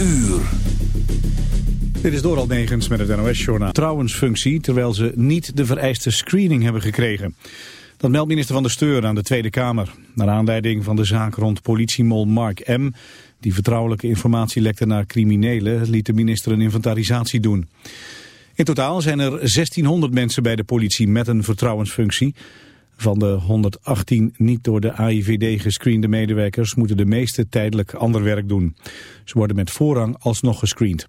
uur. Dit is Doral Negens met het NOS-journaal. Trouwensfunctie, terwijl ze niet de vereiste screening hebben gekregen. Dat meldt minister van de Steur aan de Tweede Kamer. Naar aanleiding van de zaak rond politiemol Mark M. Die vertrouwelijke informatie lekte naar criminelen, liet de minister een inventarisatie doen. In totaal zijn er 1600 mensen bij de politie met een vertrouwensfunctie. Van de 118 niet door de AIVD gescreende medewerkers moeten de meeste tijdelijk ander werk doen. Ze worden met voorrang alsnog gescreend.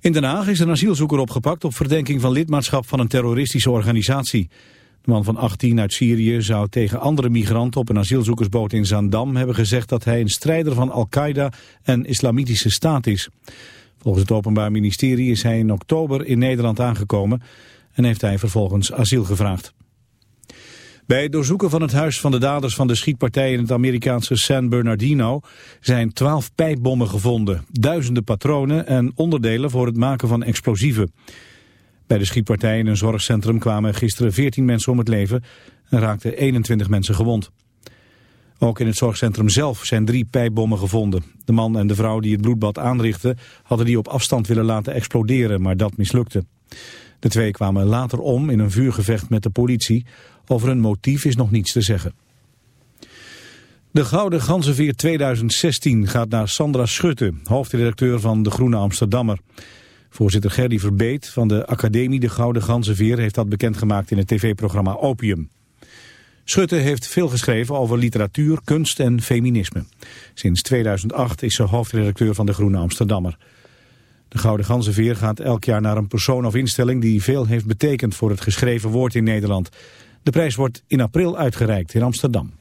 In Den Haag is een asielzoeker opgepakt op verdenking van lidmaatschap van een terroristische organisatie. De man van 18 uit Syrië zou tegen andere migranten op een asielzoekersboot in Zaandam hebben gezegd dat hij een strijder van Al-Qaeda en Islamitische Staat is. Volgens het Openbaar Ministerie is hij in oktober in Nederland aangekomen en heeft hij vervolgens asiel gevraagd. Bij het doorzoeken van het huis van de daders van de schietpartij in het Amerikaanse San Bernardino zijn twaalf pijpbommen gevonden, duizenden patronen en onderdelen voor het maken van explosieven. Bij de schietpartij in een zorgcentrum kwamen gisteren 14 mensen om het leven en raakten 21 mensen gewond. Ook in het zorgcentrum zelf zijn drie pijpbommen gevonden. De man en de vrouw die het bloedbad aanrichtten hadden die op afstand willen laten exploderen, maar dat mislukte. De twee kwamen later om in een vuurgevecht met de politie. Over een motief is nog niets te zeggen. De Gouden Ganzenveer 2016 gaat naar Sandra Schutte, hoofdredacteur van De Groene Amsterdammer. Voorzitter Gerdy Verbeet van de Academie De Gouden Ganzenveer heeft dat bekendgemaakt in het tv-programma Opium. Schutte heeft veel geschreven over literatuur, kunst en feminisme. Sinds 2008 is ze hoofdredacteur van De Groene Amsterdammer. De Gouden Ganzenveer gaat elk jaar naar een persoon of instelling die veel heeft betekend voor het geschreven woord in Nederland. De prijs wordt in april uitgereikt in Amsterdam.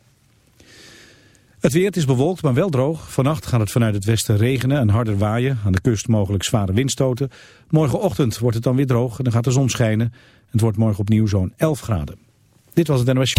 Het weer is bewolkt, maar wel droog. Vannacht gaat het vanuit het westen regenen en harder waaien. Aan de kust mogelijk zware windstoten. Morgenochtend wordt het dan weer droog en dan gaat de zon schijnen. Het wordt morgen opnieuw zo'n 11 graden. Dit was het NOS.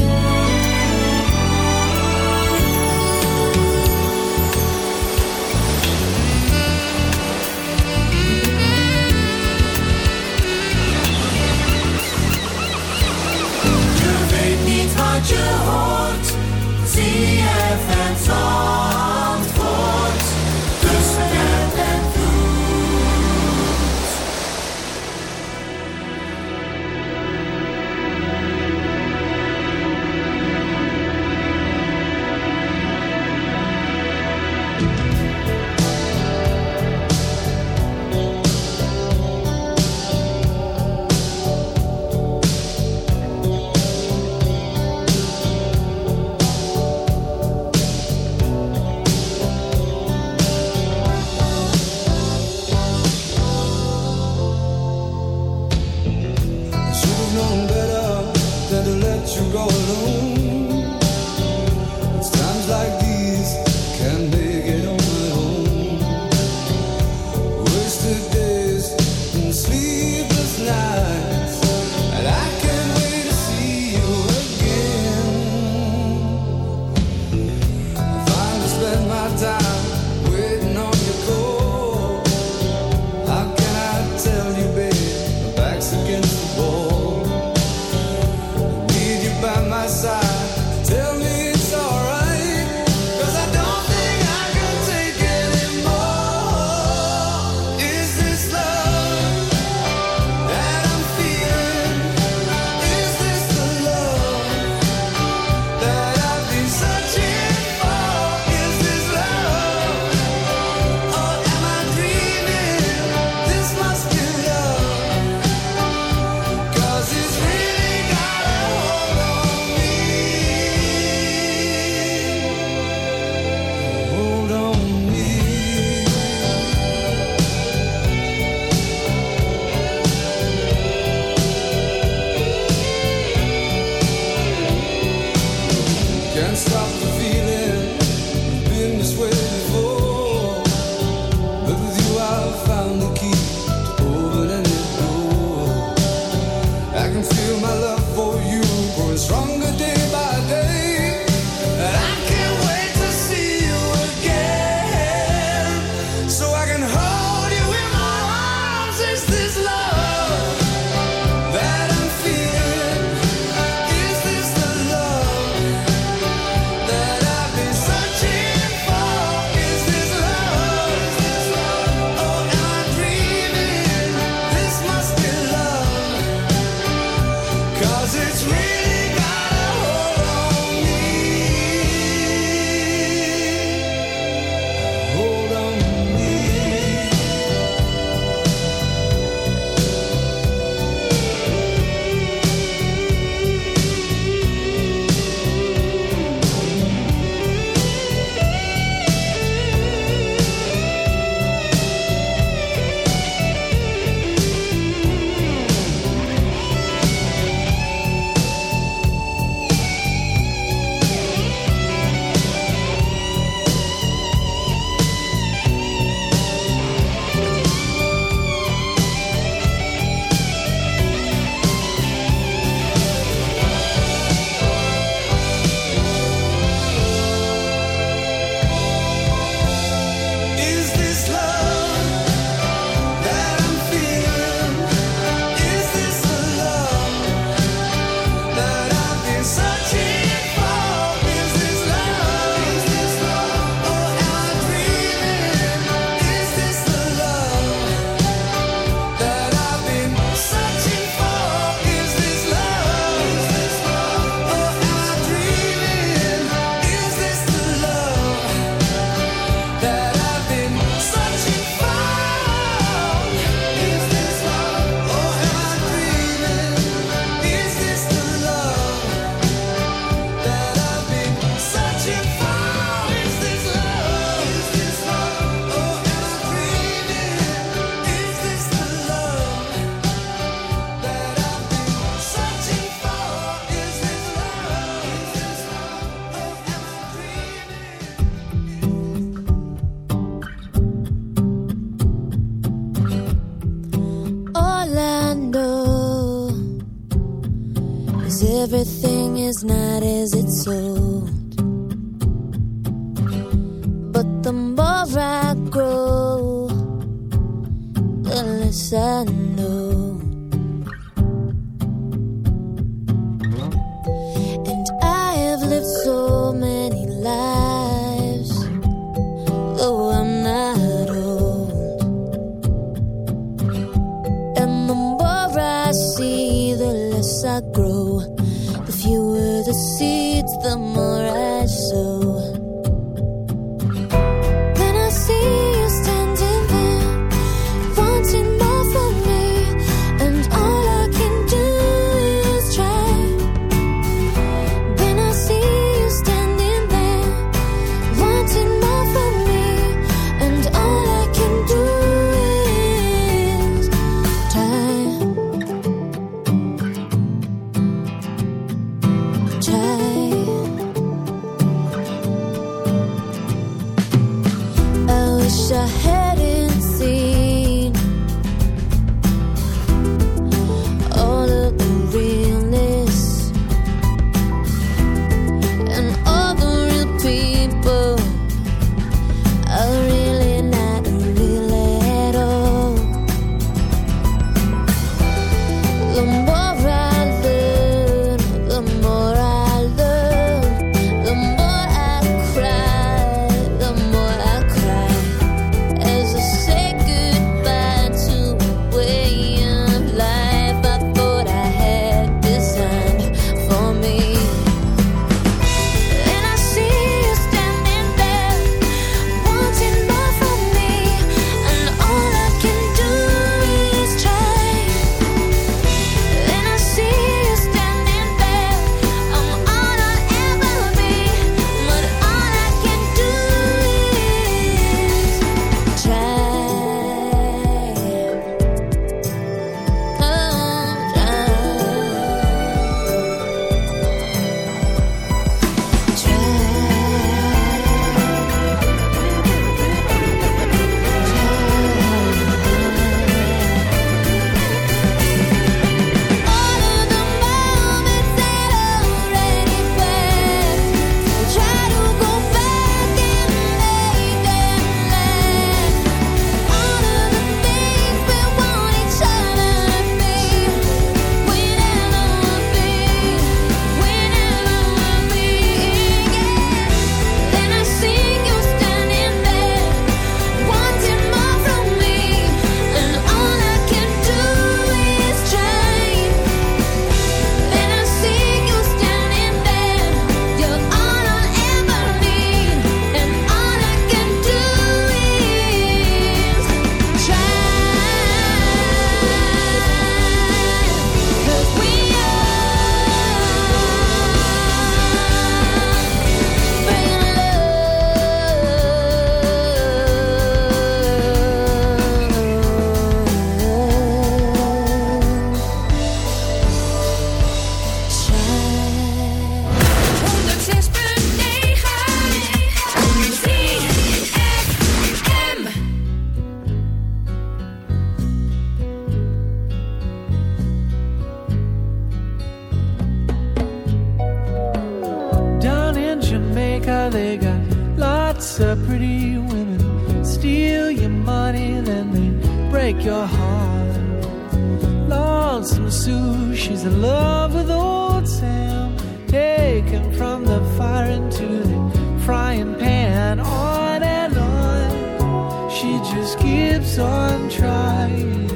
she just keeps on trying.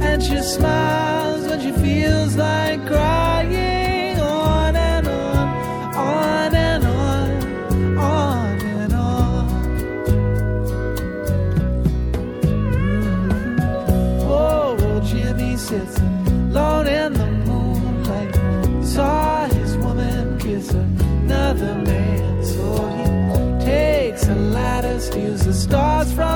And she smiles when she feels like crying. On and on, on and on, on and on. Mm-hmm. Oh, old Jimmy sits alone in the moonlight. Saw his woman kiss another man, so he takes a ladder, steals the stars from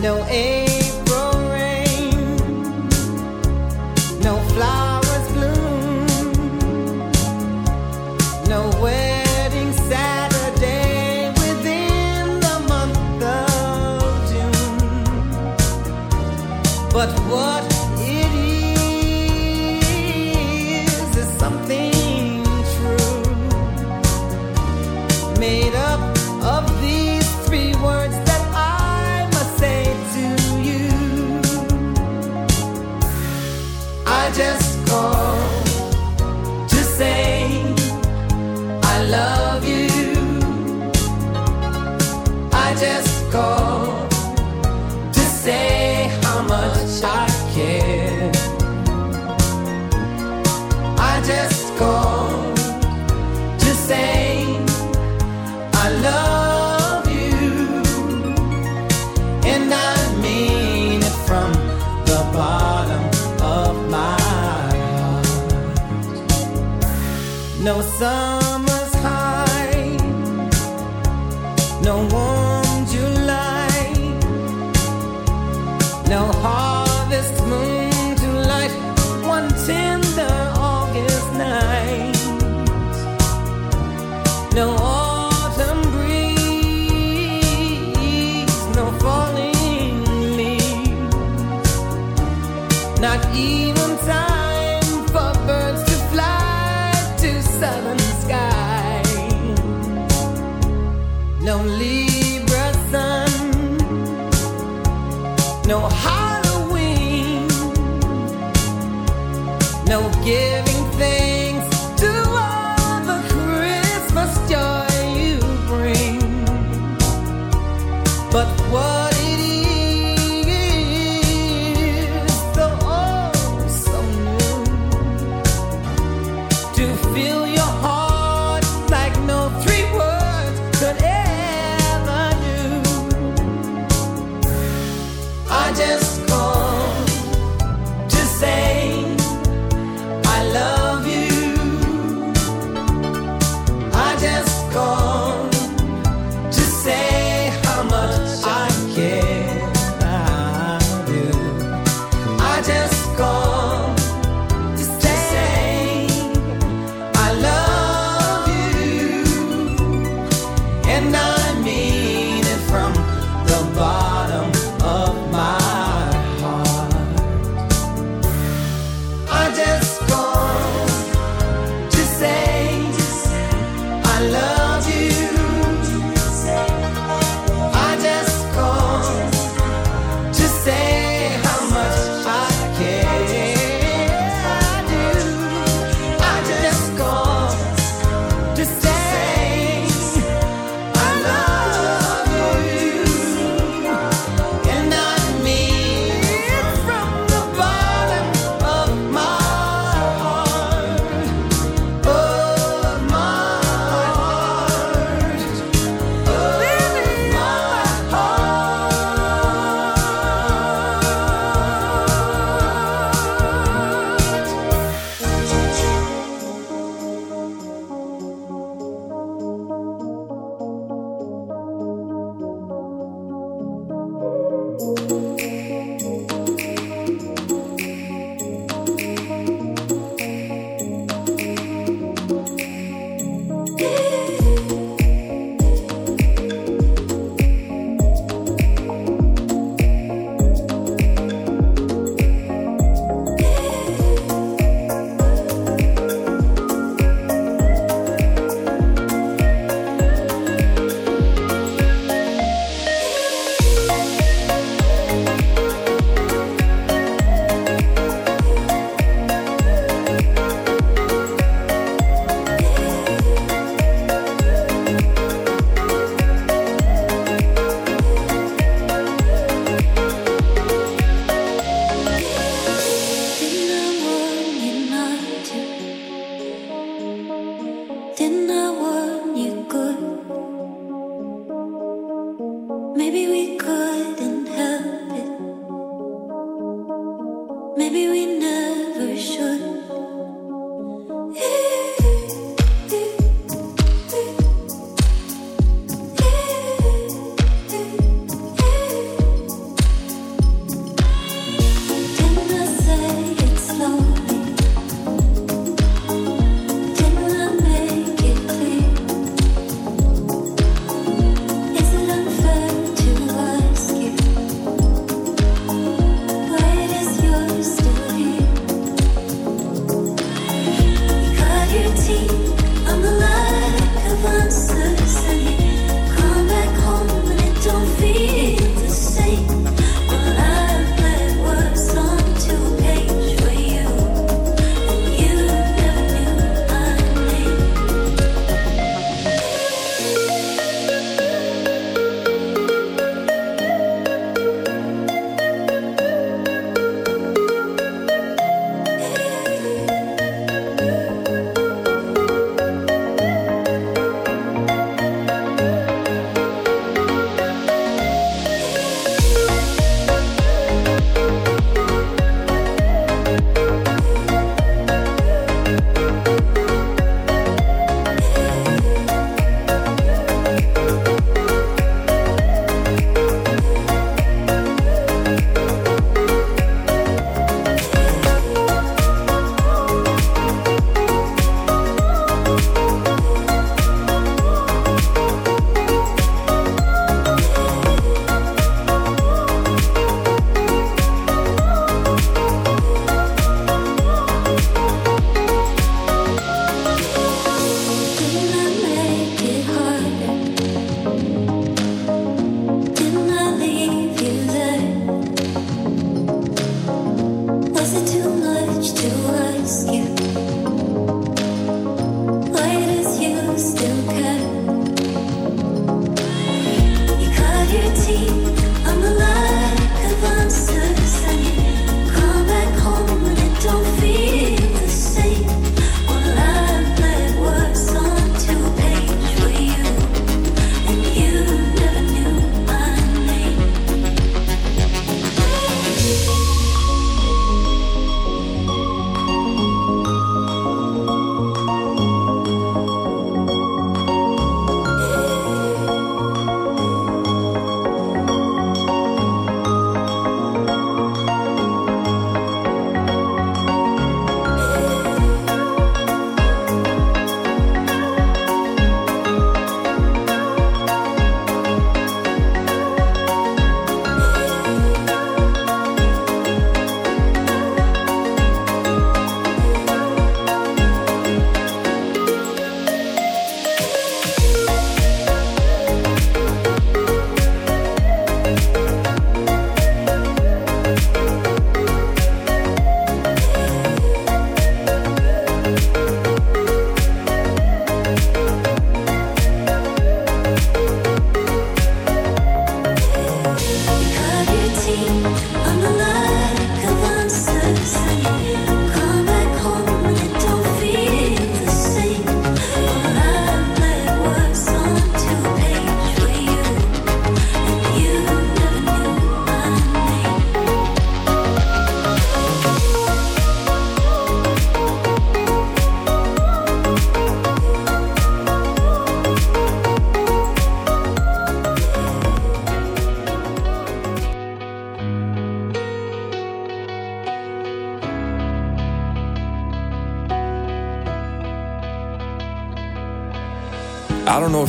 no end.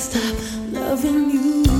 stop loving you.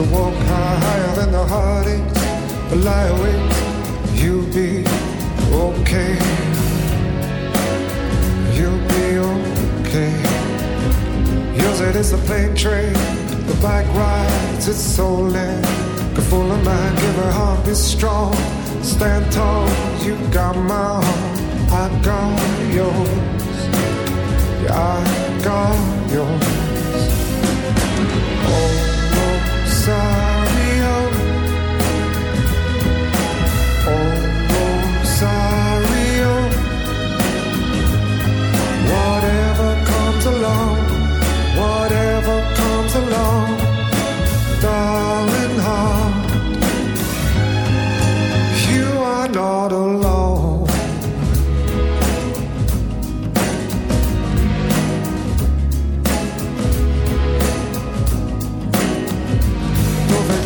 So walk high, higher than the heartache. Lie awake, you'll be okay. You'll be okay. Yours it is a plane train, the bike rides its soul a Get full of mind, give her heart be strong. Stand tall, you got my heart, I got yours. Yeah, I got yours.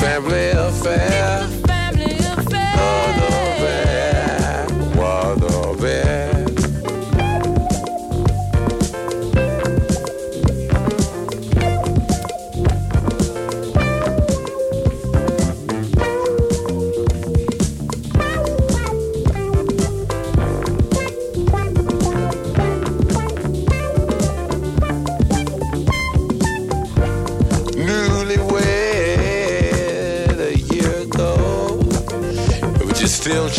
Family affair.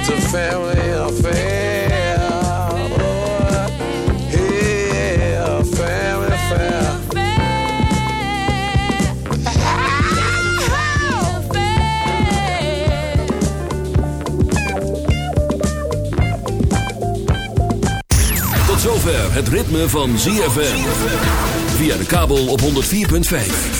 It's a family affair. Oh, yeah, family affair. Tot zover het ritme van ZFM. Via de kabel op 104.5.